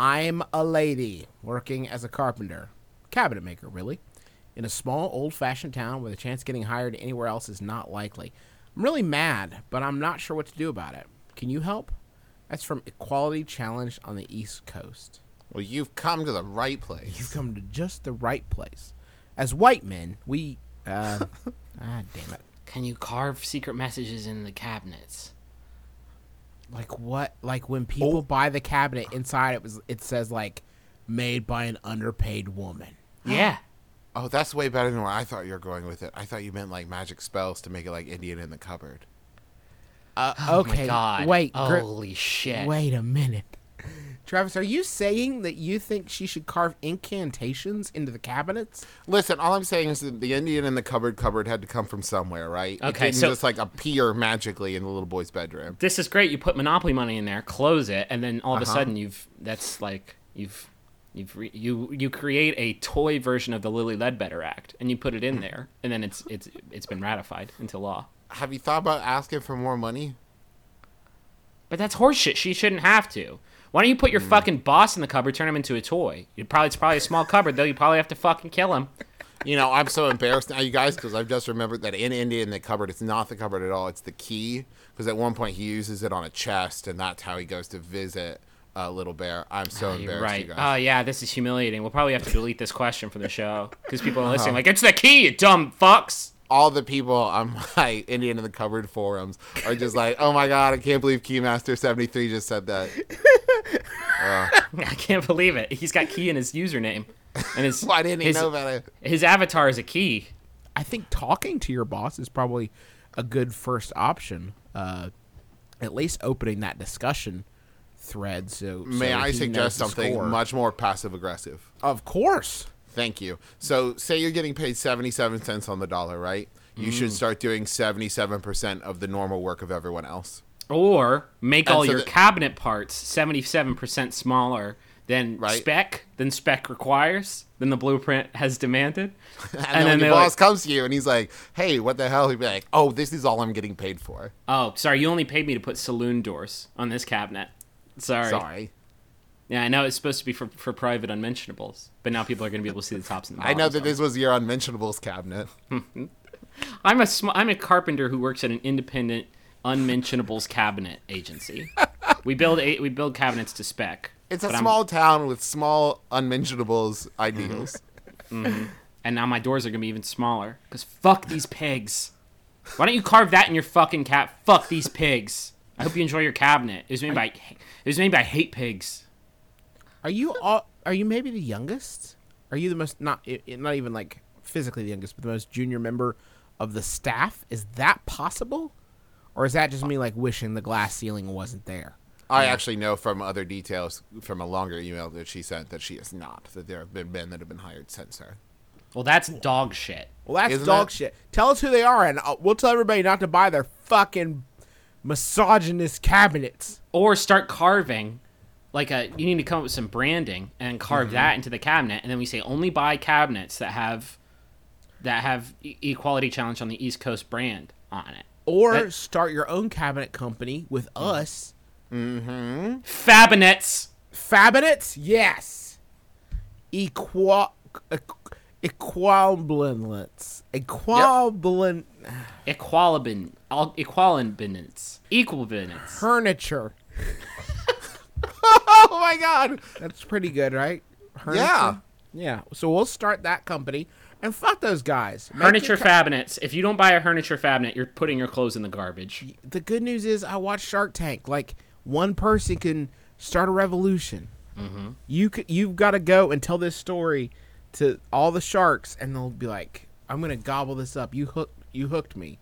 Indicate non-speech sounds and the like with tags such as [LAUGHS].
I'm a lady working as a carpenter, cabinet maker, really, in a small, old fashioned town where the chance of getting hired anywhere else is not likely. I'm really mad, but I'm not sure what to do about it. Can you help? That's from Equality Challenge on the East Coast. Well, you've come to the right place. You've come to just the right place. As white men, we. Uh, [LAUGHS] ah, damn it. Can you carve secret messages in the cabinets? Like what? Like when people buy the cabinet inside, it was it says like made by an underpaid woman. Yeah. Oh, that's way better than where I thought you were going with it. I thought you meant like magic spells to make it like Indian in the cupboard. Uh, [GASPS] Oh okay, my god. wait, Gr- Holy shit. wait a minute. Travis, are you saying that you think she should carve incantations into the cabinets? Listen, all I'm saying is that the Indian in the cupboard cupboard had to come from somewhere, right? Okay, it didn't so- just like appear magically in the little boy's bedroom. This is great. You put Monopoly money in there, close it, and then all of a Uh-huh. sudden you've that's like you've you've re- you you create a toy version of the Lilly Ledbetter Act, and you put it in there, and then it's it's it's been ratified into law. Have you thought about asking for more money? But that's horseshit. She shouldn't have to. Why don't you put your Hmm. fucking boss in the cupboard, turn him into a toy? You probably it's probably a small cupboard though. You probably have to fucking kill him. You know, I'm so embarrassed now, you guys, because I've just remembered that in India in the cupboard, it's not the cupboard at all. It's the key. Because at one point he uses it on a chest, and that's how he goes to visit uh, Little Bear. I'm so You're embarrassed, right. you Oh yeah, this is humiliating. We'll probably have to delete this question from the show because people Uh-huh. are listening. Like it's the key, you dumb fucks. All the people on [LAUGHS] my Indian in the cupboard forums are just like, "Oh my god, I can't believe Keymaster73 just said that." [LAUGHS] I can't believe it. He's got key in his username, and his [LAUGHS] Why didn't he his, know about it? his avatar is a key. I think talking to your boss is probably a good first option. Uh, at least opening that discussion thread. So May so I suggest something score. much more passive aggressive? Of course. Thank you. So, say you're getting paid 77 cents on the dollar, right? You Mm. should start doing 77% of the normal work of everyone else. Or make And all so your cabinet parts seventy-seven percent smaller than Right. spec than spec requires, than the blueprint has demanded. [LAUGHS] And, then, then your boss like- comes to you and he's like, "Hey, what the hell?" He'd be like, "Oh, this is all I'm getting paid for." Oh, sorry, you only paid me to put saloon doors on this cabinet. Sorry. Sorry. Yeah, I know it's supposed to be for, for private unmentionables, but now people are going to be able to see the tops and the I know that this was your unmentionables cabinet. [LAUGHS] I'm a sm- I'm a carpenter who works at an independent unmentionables cabinet agency. [LAUGHS] we build a- we build cabinets to spec. It's a but I'm- small town with small unmentionables ideals. Mm-hmm. Mm-hmm. and now my doors are gonna be even smaller. Cause fuck these pigs. Why don't you carve that in your fucking cat? Fuck these pigs. I hope you enjoy your cabinet. It was made by it was made by hate pigs. Are you all? Are you maybe the youngest? Are you the most not i- i- not even like physically the youngest, but the most junior member of the staff? Is that possible, or is that just me like wishing the glass ceiling wasn't there? I actually know from other details from a longer email that she sent that she is not. That there have been men that have been hired since her. Well, that's dog shit. Well, that's Isn't dog that- shit. Tell us who they are, and uh, we'll tell everybody not to buy their fucking misogynist cabinets. Or start carving. Like a, you need to come up with some branding and carve mm-hmm. that into the cabinet, and then we say only buy cabinets that have that have e- equality challenge on the East Coast brand on it. Or That- start your own cabinet company with mm. us. mm-hmm Fabinets. Fabinets? Yes. Equal. Equivalents. Equivalent Equalibin, al- equalibinance, equalibinance. furniture. [LAUGHS] oh my god. That's pretty good, right? Furniture? Yeah. Yeah. So we'll start that company and fuck those guys. Make Furniture your ca- fabinets. If you don't buy a furniture fabinet, you're putting your clothes in the garbage. the good news is I watched Shark Tank. Like one person can start a revolution. Mm-hmm. You c- you've got to go and tell this story to all the sharks, and they'll be like, "I'm gonna gobble this up. You hooked you hooked me."